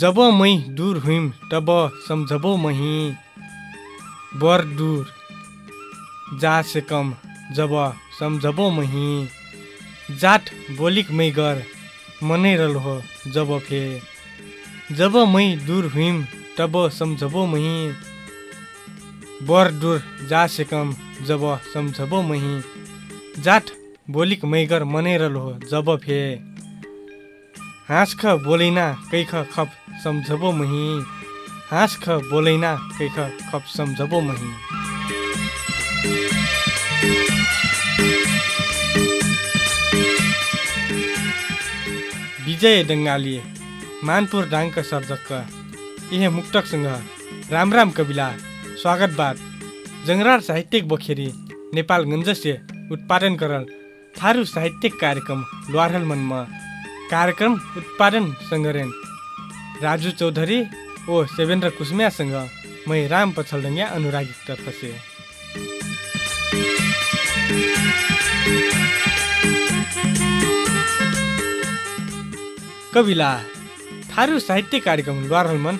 जब मै दूर हुइम तब सम्झबो मही। बर दूर जा से कम जब सम्झबो मही। जात बोलिक मै गर मनै रल हो जब फे। जब मै दूर हुइम तब सम्झबो मही। बर दूर जा से कम जब सम्झबो मही। जात बोलिक मैगर मनै रल हो जब फे। हाँस ख बोलैना कैख खप सम्झबो मही। हाँस ख बोलैना कैख खप सम्झबो मही। विजय डङ्गाली मानपुर डाङ्क सर्जक यहे मुक्तकसँग राम राम कविला स्वागतबाद जङ्गरार साहित्यिक बखेरी नेपाल गञ्जस्य उत्पादन करल थारू साहित्यिक कार्यक्रम लोहारल मनमा। कार्यक्रम उत्पादन सङ्गरेन राजु चौधरी ओ सेवेन्द्र कुसुम्यासँग मै राम पछलडङ्ग्या अनुरागी तर्फसे। कविला थारू साहित्य कार्यक्रम लोहारल मन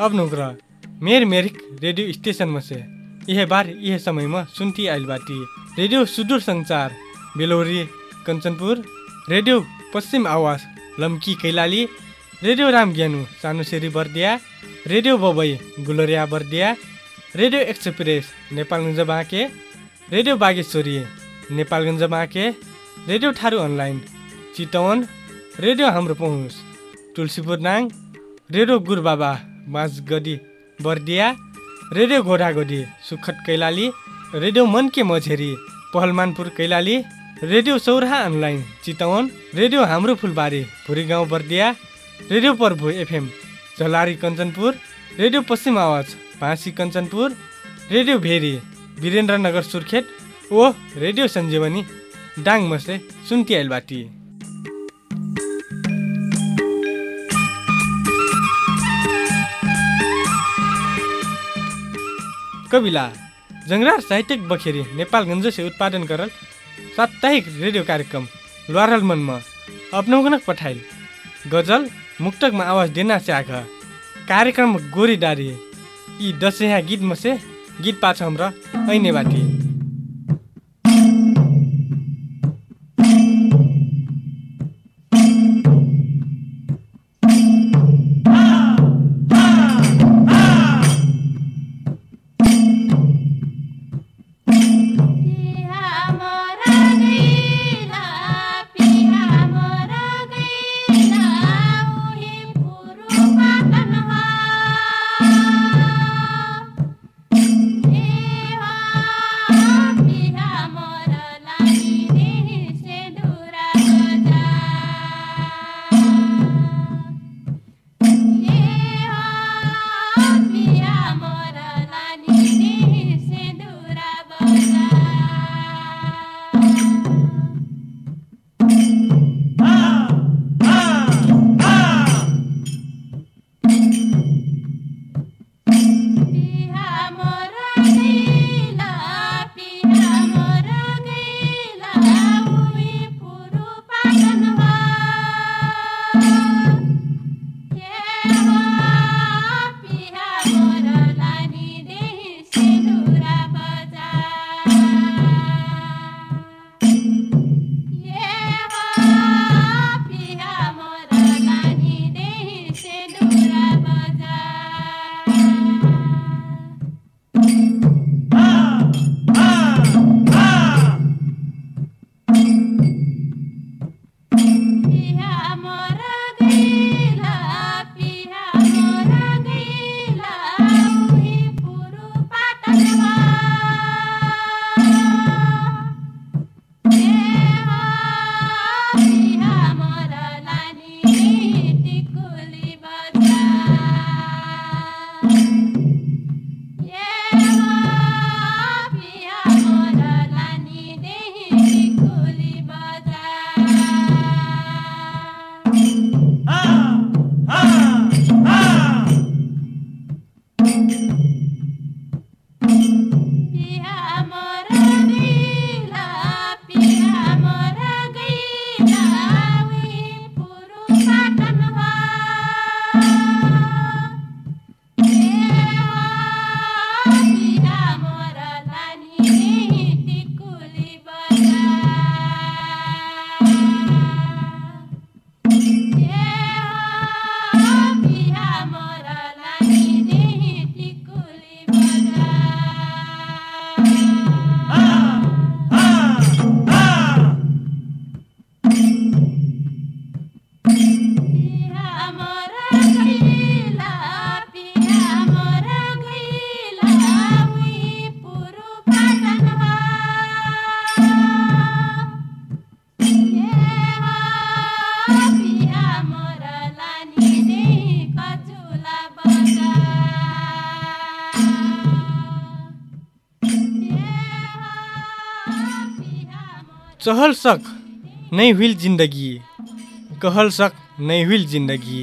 अब मेर मेरिक रेडियो स्टेशनमा से। यह बार यह समयमा सुन्ती आइल बाटी रेडियो सुदूर सञ्चार बेलौरी कञ्चनपुर रेडियो पश्चिम आवाज लम्की Kailali radio Ram Gyanu Sanusiri Bardiya radio Babai Gulariya Bardiya radio express Nepalgunj Banke radio Bageshwari Nepalgunj Banke radio Tharu online Chitwan radio Hamro Pahunch Tulsipur नाङ radio Gurubaba Majhgadhi Bardiya radio घोडागढी Sukhad Kailali radio Man Ke Majheri Pahalmanpur Kailali radio Sauraha online Chitwan radio Hamro Phulbari Bhurigaun Bardiya radio Prabhu FM Jhalari Kanchanpur radio Paschim Awaj Bhansi Kanchanpur radio Bheri Birendranagar Surkhet ओ radio सञ्जीवनी डाङ मसे सुन्ती कविला जङ्गरार साहित्यिक बखेरी नेपालगञ्ज से उत्पादन करल साप्ताहिक radio कार्यक्रम लोहारल मनमा अपनाउनक पठाइल। गजल मुक्तकमा आवाज देना से आघ कार्यक्रम गोरी डारी यी दसैँ गीत मसे गीत पाछ हाम्रो ऐने बाटी चहल सक नहीं हुई जिंदगी कहल सक नहीं हुई जिंदगी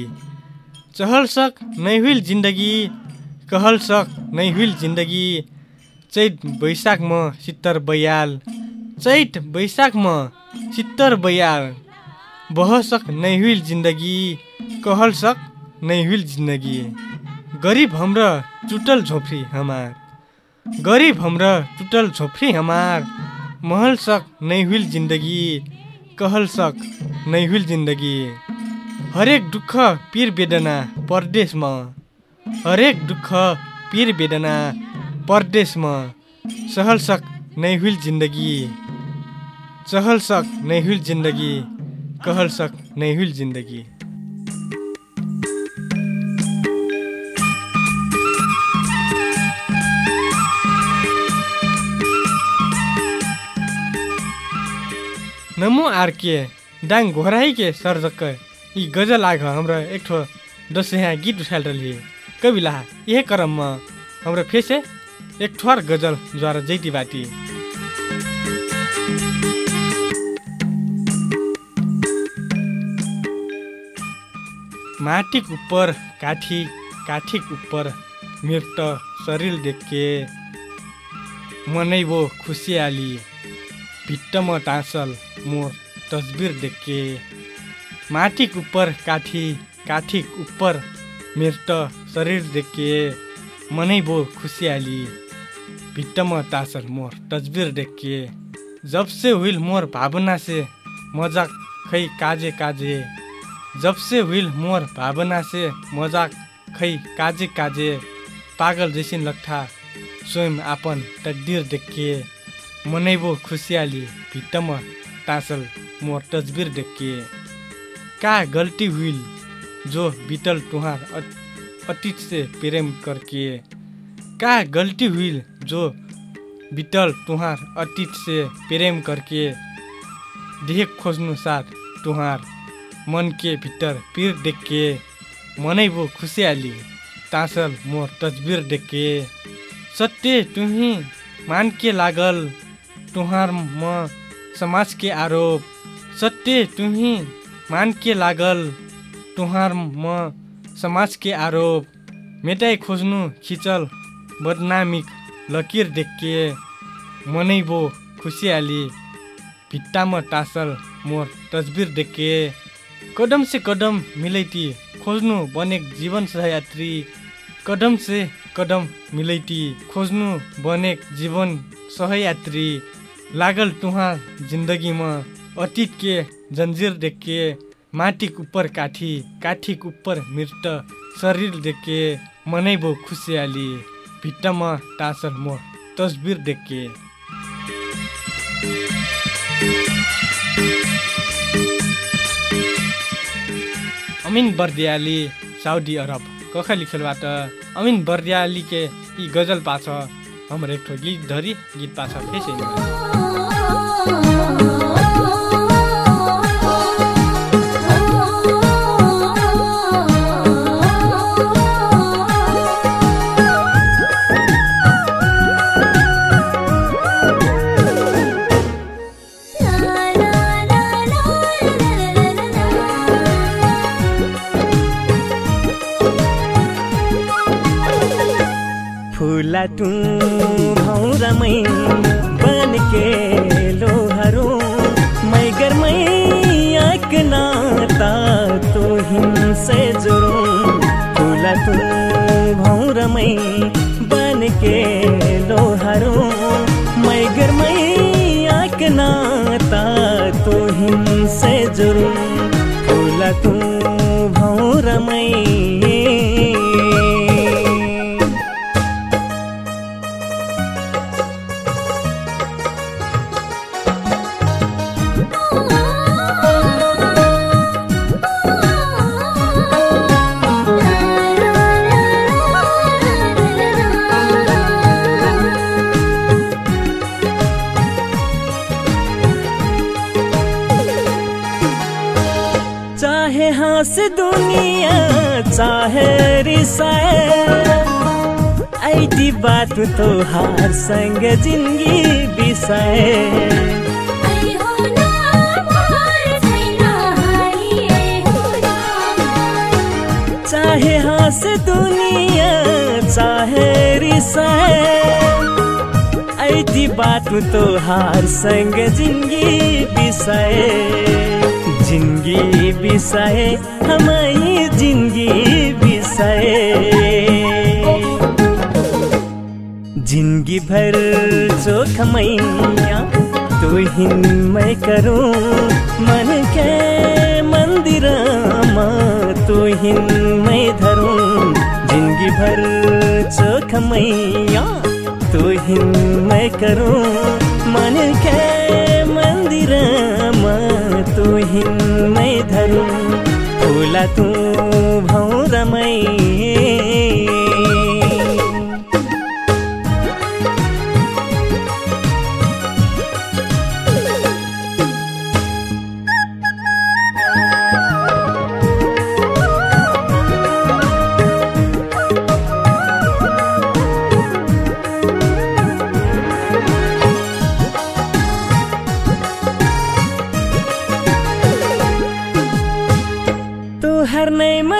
चहल सक नहीं हुई जिंदगी कहल सक नहीं हुई जिंदगी चैत बैशाखमा सित्तर बयाल। चैत बैशाखमा सित्तर बयाल। बह सक नहीं हुई जिंदगी कहल सक नहीं हुई जिंदगी गरीब हमरा टूटल झोपड़ी हमार। गरीब हमरा टूटल झोपड़ी हमार। महल सक नहीं हुई जिंदगी कहल सक नहीं हुई जिंदगी। हरेक दुःख पीर वेदना परदेशमा हरेक दुःख पीर वेदना परदेशमा सहल सक नहीं हुई जिंदगी। चहल सक नहीं हुई जिंदगी कहल सक नहीं हुई जिंदगी। नमो आरके डाङ घोराई के सर्जक यी गजल आग हाम्रो एक ठो दस गीत उठाल रही कविला यह क्रममा हाम्रो फेसे एक ठोर गजल द्वारा जैती बाटी माटिक उपर काठी काठीक उपर मृत शरीर देखे मनै वो खुसियाली। भिट्टमा टाँसल मोर तस्बिर देखे माटिक उपर काठी काठीक उपर मृत शरीर देखे मनै वो खुसियाली भिट्टमा टाँसल मोर तस्बिर देखे जब से हुइल मोर भावना से मजाक खै काजे काजे। जब से हुइल मोर भावना से मजाक खै काजे काजे। पागल जैसिन लट्ठा स्वयं आपन तकदीर देखे मनैबो खुसियाली भित्तमा टाँसल मोर तस्बिर देखे का गलती हुइल जो बीतल तुहार अत- अतीत से प्रेम करके? का गलती हुइल जो बीतल तुहार अतीत से प्रेम करके? देख खोज्नु साथ तुहार मन के भीतर पीर देख के मनै वो खुसियाली तासल मोर तस्बिर देख के सत्य तुम्ही मान के लागल। तुहार म समाज के आरोप सत्य तुम्ही मान के लागल। तुहार म समाज के आरोप मेटाइ खोज्नु खिचल बदनामिक लकीर देख मनै वो खुसियाली। भित्तामा टाँसल मोर तस्बिर देख कदम से कदम मिलैती खोज्नु बनेक जीवन सहयात्री। कदम से कदम मिलैती खोज्नु बनेक जीवन सहयात्री। लागल तुहार जिन्दगीमा अतीत के जन्जिर देख माटिक उपर काठी काठीक उपर मृत शरीर देख मनै भो खुसियाली। भित्तामा टाँसल मोर तस्बिर देख अमिन बर्दियाली साउदी अरब कखली खेलबाट अमिन बर्दियाली के यी गजल पाछ। हाम्रो ठो गीत धरी गीत पाछ फुला भौरमै बन के लोहरो मै गरमै आक नाता तो हिंसे जुरू फुला तू भौरमै बात तोहार संग ज़िंदगी बिसाए। चाहे हास दुनिया चाहे रिसाए। ऐसी बात तो संग ज़िंदगी बिसाए। ज़िंदगी बिसाए हमारी ज़िंदगी बिसाए। जिंदगी भर चोखमैया तू हिन मैं करूं। मन के मंदिरमा तू मैं धरूं। जिंदगी भर चोखमैया तू हिन मैं करूं। मन के मंदिरमा तू मैं धरूं। फूला तू भौरमै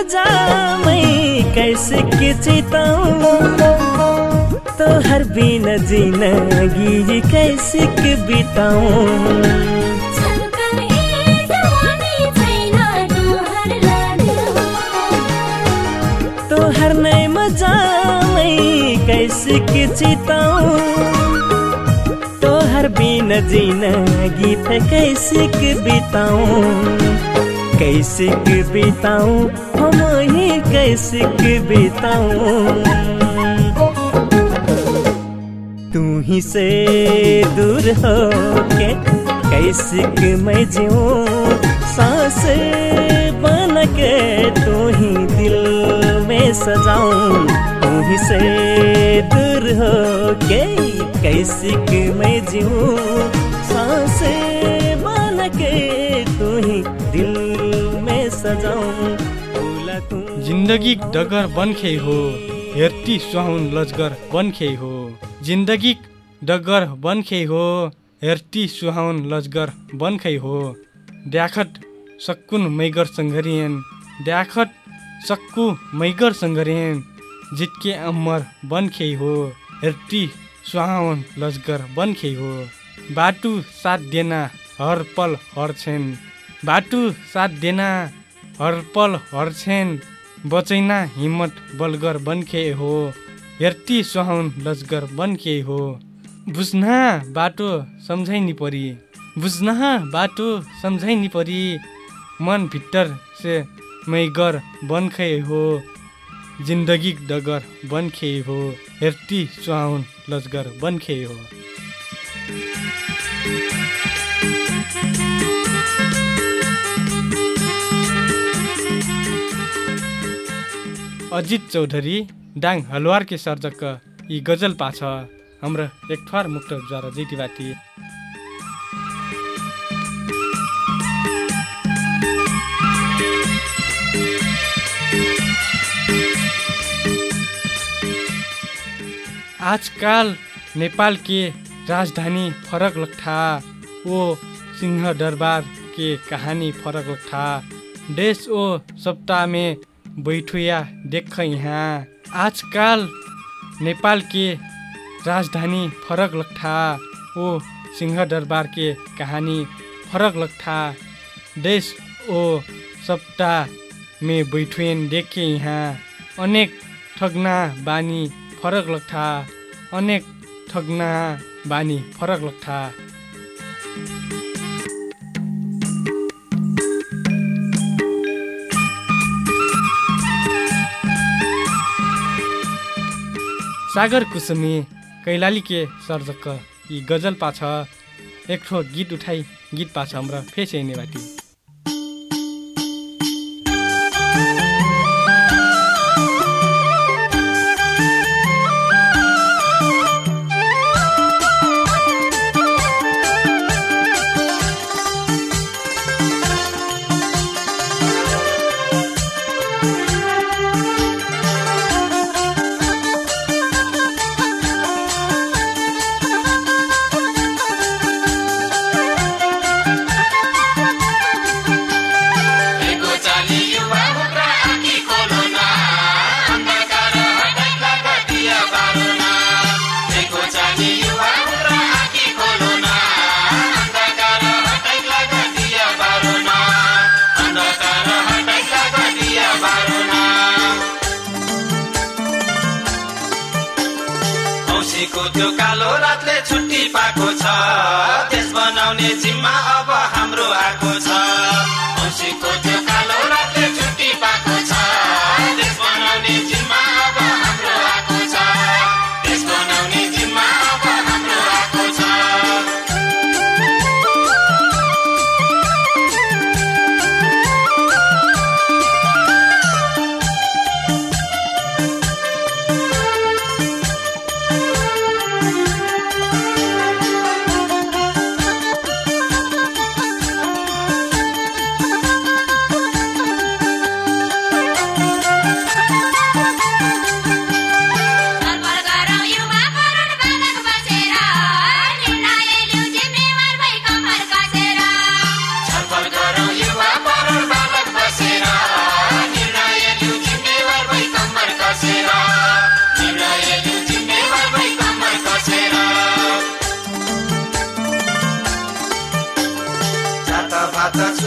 नई मजा मैं कैसे के चिताऊं तो हर बिन जिंदगी कैसे के बिताऊं छलकल ए जवानी छैन डोहर लाग्यो तो हर नई मजा मैं कैसे के चिताऊं तो हर बिन जिंदगी थे कैसे के बिताऊं कैसे के बिताऊं हम ही? कैसे के बिताऊं। तू ही से दूर हो के कैसे कि मैं जीऊं? सांस बन के तू ही दिल में सजाऊं। तू ही से दूर हो के कैसे कि मैं जीऊं? सांस बन के तू ही दिल में सजाऊं। जिन्दगी डगर बन्खे हो हेर्ती सुहाउन लजगर बन्खे हो। जिन्दगी डगर बन्खे हो हेर्ती सुहाउन लजगर बन्खे हो। द्याखट सक्कुन मैगर सङ्घरियन द्याखट सक्कु मैगर सङ्घरियन जित्के अम्मर बन्खे हो हेर्ती सुहाउन लजगर बन्खे हो। बाटु साथ देना हर पल हर छेन बाटु साथ देना हर पल हर छेन। बचैना हिम्मत बलगर बन्खे हो। हेर्ती सुहाउन लजगर बन्खे हो। बुझ्ना बाटो सम्झाइनी परी। बुझ्ना बाटो सम्झाइनी परी। मन भित्तर से मैगर बन्खे हो। जिन्दगी डगर बन्खे हो। हेर्ती सुहाउन लजगर बन्खे हो। अजित चौधरी डाङ हलवारके सर्जक यी गजल पाछ। हाम्रो एक ठवार मुक्त ज्वार बाटी आजकाल नेपाल के राजधानी फरक लट्ठा ओ सिंह दरबार के कहानी फरक लट्ठा देश ओ सप्ताह में बैठुया देख यहाँ आजकाल नेपाल के राजधानी फरक लट्ठा ओ सिंह दरबार के कहानी फरक लट्ठा देश ओ सप्ताह में बैठुएन देखे यहाँ अनेक ठगना बानी फरक लट्ठा अनेक ठगना बानी फरक लट्ठा सागर कुसुमी कैलाली के सर्जक यी गजल पाछ एक ठो गीत उठाई गीत पाछ हाम्रो फेस बाटी औँसीको त्यो कालो रातले छुट्टी पाएको छ। देश बनाउने जिम्मा अब हाम्रो आएको छ। औँसीको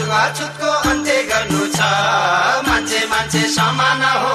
छुवाछुतको अन्त्य गर्नु छ। मान्छे मान्छे समान हो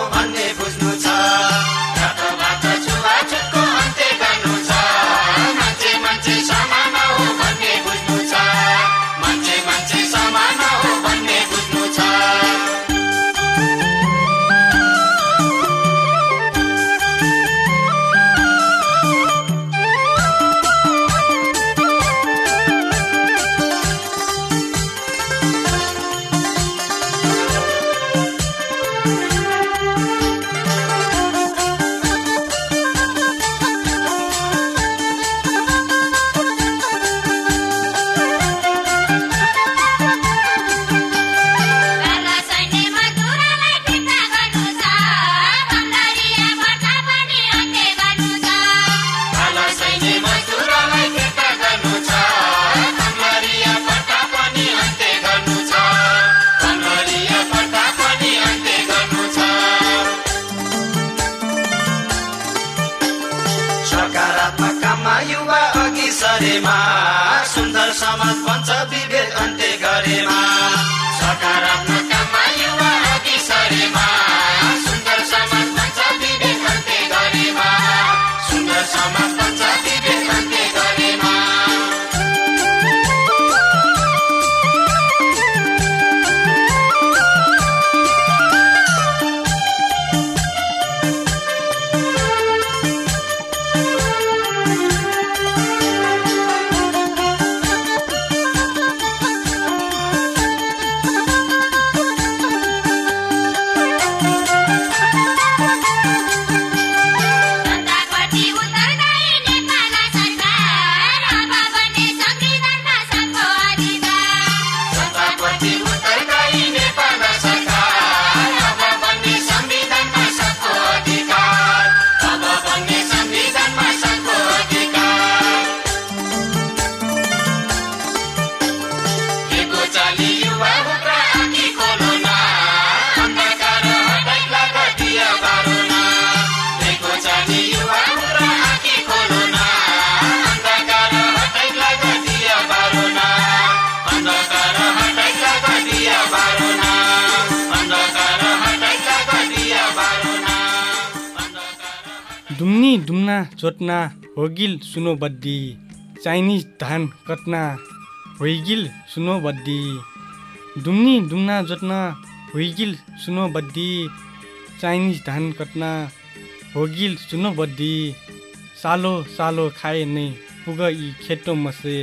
जोत्ना होगिल सुनो बद्दी। चाइनिज धान कट्ना होइगिल सुनो बद्दी। दुम्नी दुम्ना जोत्न होइगिल सुनो बद्दी। चाइनिज धान कट्ना होगिल सुनो बद्दी। सालो सालो खाए नै पुग यी खेटो मसे।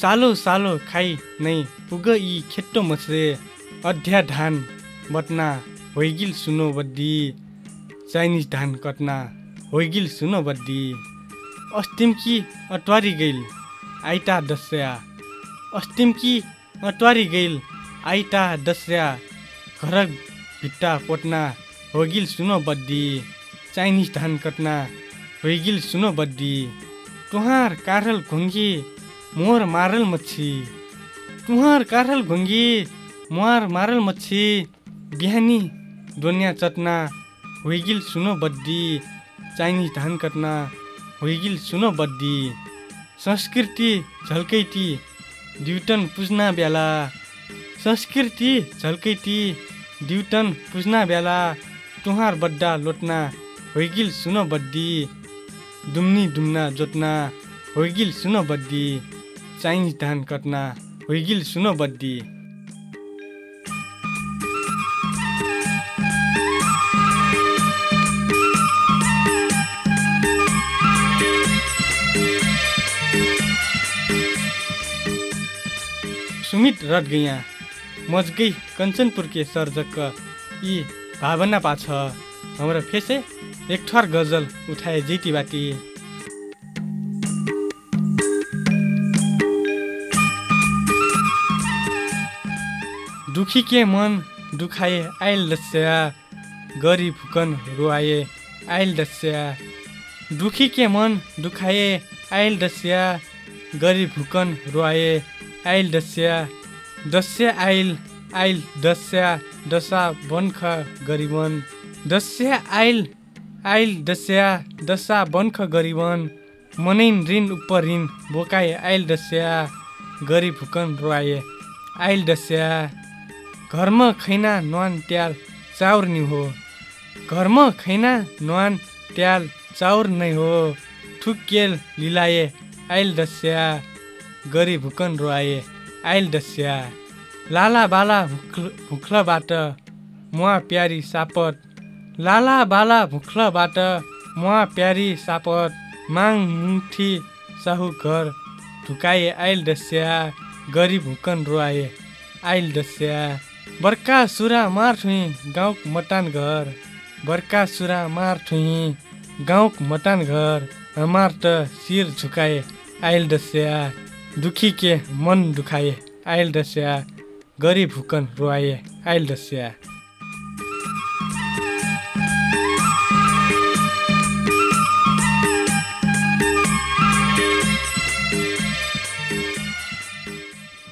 सालो सालो खाइ नै पुग यी खेटो मसे। अध्या धान बट्ना होइगिल सुनो बद्दी। चाइनिज धान कट्ना होइगिल सुनो बद्दी अस्तिमकी अट्वारी गइल? आइता दस्या। अस्तिमकी अट्वारी गइल? आइता दस्या। घर भिट्टा पोट्ना। होगिल सुनो बद्दी चाइनिज धान कट्ना। होइगिल सुनो बद्दी तुहार कारल घुङ्गी मोर मारल मच्छी। तुहार कारल घुङ्गी मोर मारल मच्छी। बिहानी दोन्या चट्ना। हुइगिल सुनो बद्दी चाइनिज धान कट्ना हुइगिल सुनो बद्दी संस्कृति झल्कैती ड्युटन पुज्ना बेला संस्कृति झल्कैती ड्युटन पुज्ना बेला तुहार बड्डा लोट्ना होइगिल सुनो बद्दी दुम्नी दुम्ना जोत्ना होइगिल सुनो बद्दी चाहिन्छ धान कट्ना होइगिल सुनो बद्दी सुमित रट गैया मजगै कञ्चनपुर के सर्जक यी भावना पाछ। हाम्रो फेसे एक ठर गजल उठाए जेती बाटी। दुखी के मन दुखाए आइल दस्या गरी फुकन रुवाए आइल दस्या। दुखी के मन दुखाए आइल दस्या गरी फुकन रुवाए। आइल दस्या दस्या आइल आइल दस्या दशा बन्ख गरिबन दस्या आइल आइल दस्या दशा बन्ख गरिबन मनैन ऋण उप ऋण बोकाए आइल दस्या गरी फुकन रुवाए आइल दस्या। घरमा खैना नुहान ट्याल चाउर नि हो। घरमा खैना नुहान ट्याल चाउर नै हो। ठुक्केल लिलाए आइल दस्या। गरी भुकन रुवाए आइल दस्या लाला बाला भुक्ल भुक्लबाट मुवा प्यारी सापत। लाला बाला भुक्लबाट मुवा प्यारी सापत। माङ मुठी साहु घर ढुकाए आइल दस्या गरी भुकन रुवाए आइल दस्या बर्का सुरा मार ठुही गाउँक मटान घर। बर्का सुरा मार ठुही गाउँक मटान घर। हमार त शिर झुकाए आइल दस्या दुखी के मन दुखाए। आइल दस्या गरी भुकन रुवाए आइल दस्या।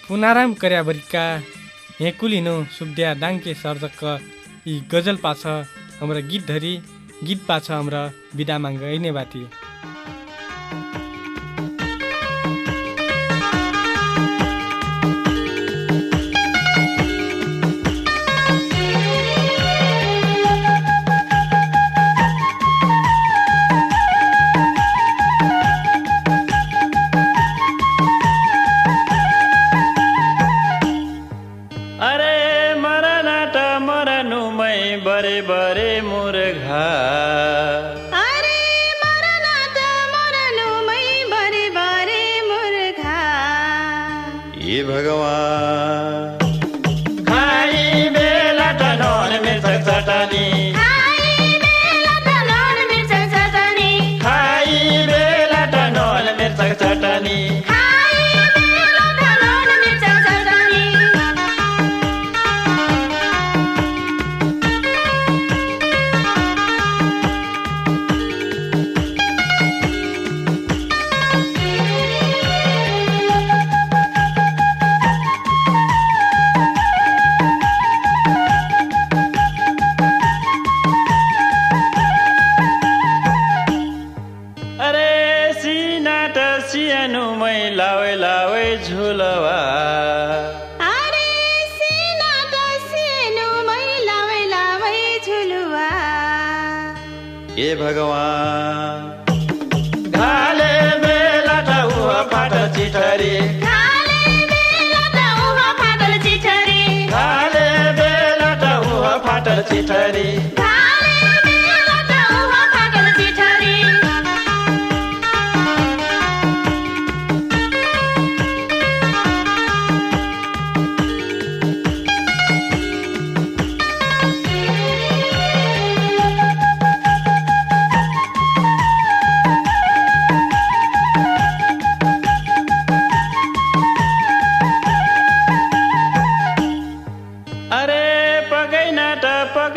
पुनाराम कर्यावरिका हेकुलिनो सुब्दिया डाङ्के सर्जक यी गजल पाछ हाम्रा गीत धरी गीत पाछ हाम्रा बिदा माग ऐने बाटी Bye.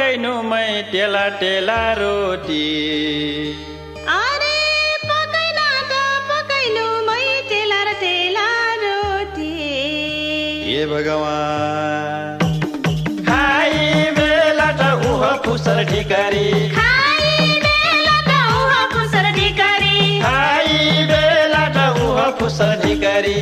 पकाइनु मै टेला टेला रोटी। ए भगवान। खाइ बेला त उह फुसर ढिकारी। खाइ बेला त उहाँ फुसर ढिकारी। खाइ बेला त उह फुसर ढिकारी।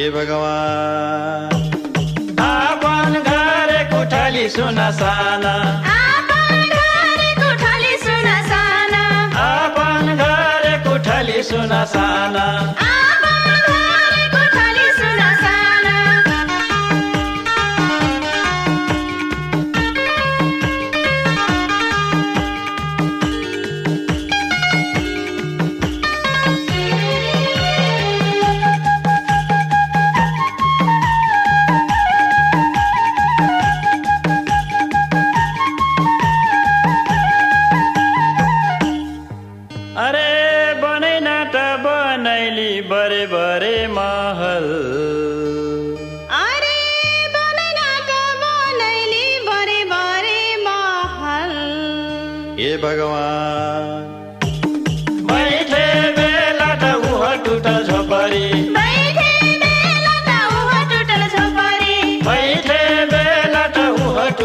ए भगवान. आपन घर कोठाली सुना साना. आपन घर कोठाली सुना साना.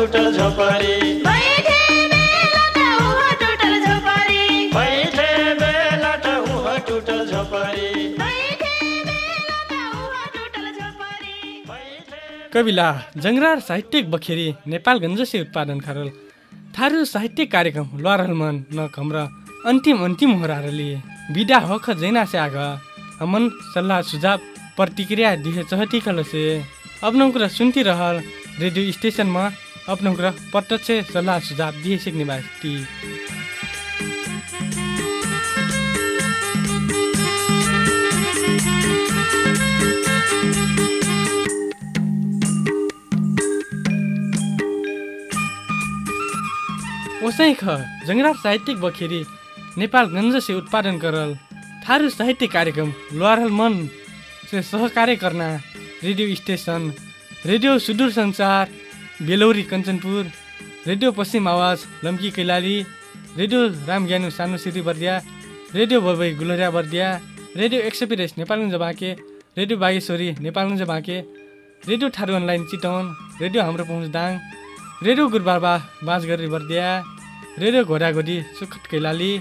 टुटल झोपडी बैठे उह टुटल बैठे उह टुटल कविला जङ्गरार साहित्यिक बखेरी नेपालगञ्ज से उत्पादन खरल। थारू साहित्यिक कार्यक्रम लरल मन न कमरा। अन्तिम अन्तिम हो लिए विदा हख जैना से आग। हमन सल्लाह सुझाव प्रतिक्रिया दिए चहती खल से अपनों कुरा सुनती रहल रेडियो स्टेशनमा अपनों कुरा प्रत्यक्ष सल्लाह सुझाव दिए सिक्ने बास्ती ओसै ख जङ्गरार साहित्यिक बखेरी नेपालगञ्ज से उत्पादन करल थारू साहित्य कार्यक्रम लोहारल मन से सहकार्य करना रेडियो स्टेशन रेडियो सुदूर संचार बेलौरी कञ्चनपुर। रेडियो पश्चिम आवाज लम्की Kailali. Radio Ram Gyanu Sano Siri Bardiya. Radio Babai Gulariya Bardiya. Radio express Nepalgunj Banke. Radio Bageshwari Nepalgunj Banke. Radio Tharu online Chitwan. Radio Hamro Pahunch Dang. Radio Gurubaba Bansgadhi Bardiya. Radio घोडाघोडी Sukhad Kailali.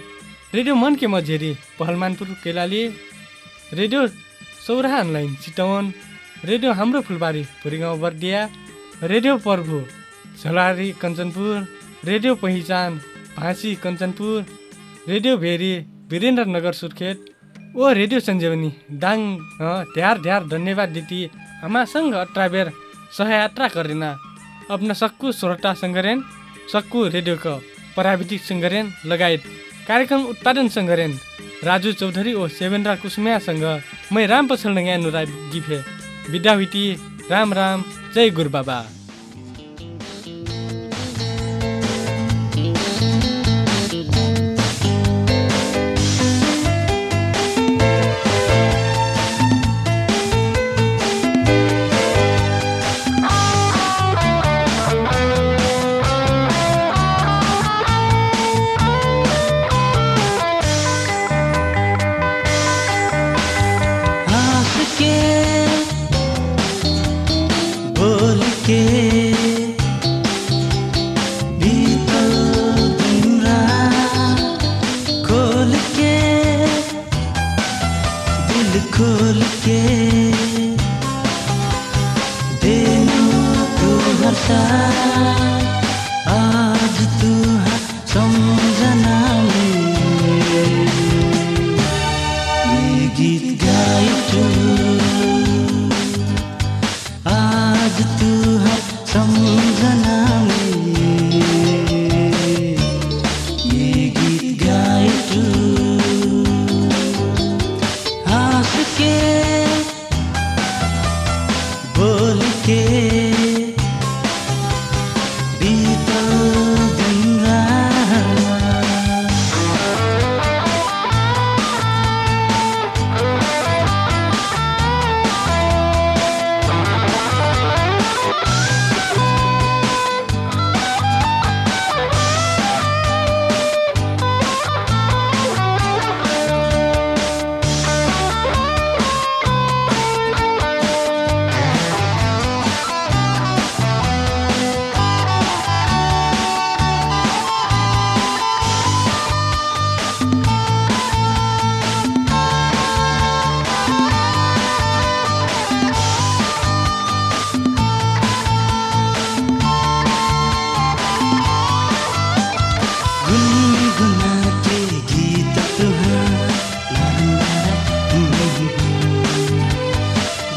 Radio Man Ke Majheri Pahalmanpur Kailali. Radio Sauraha online Chitwan. Radio Hamro Phulbari Bhurigaun Bardiya. Radio प्रभु Jhalari Kanchanpur radio पहिचान भाँसी Kanchanpur radio Bheri Birendranagar Surkhet ओ radio सञ्जीवनी दाङ ध्यार ध्यार धन्यवाद दिती हमासँग अट्राबेर सहयात्रा करेना अपना सक्कु श्रोता सङ्गरेन सक्कु रेडियोको प्राविधिक सङ्गरेन लगायत कार्यक्रम उत्पादन सङ्गरेन। राजु चौधरी ओ सेवेन्द्र कुसुम्यासँग मै राम पछल यहाँ नुराई दिफे। विद्याविती राम राम। Sei, Gurubaba.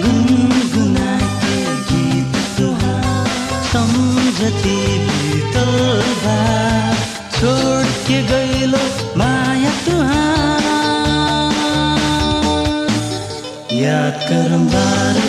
गुनगुना के गीत तुहार सम्झती बीतल बा छोड़ के गइलो माया तुहार याद करम बार